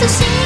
to see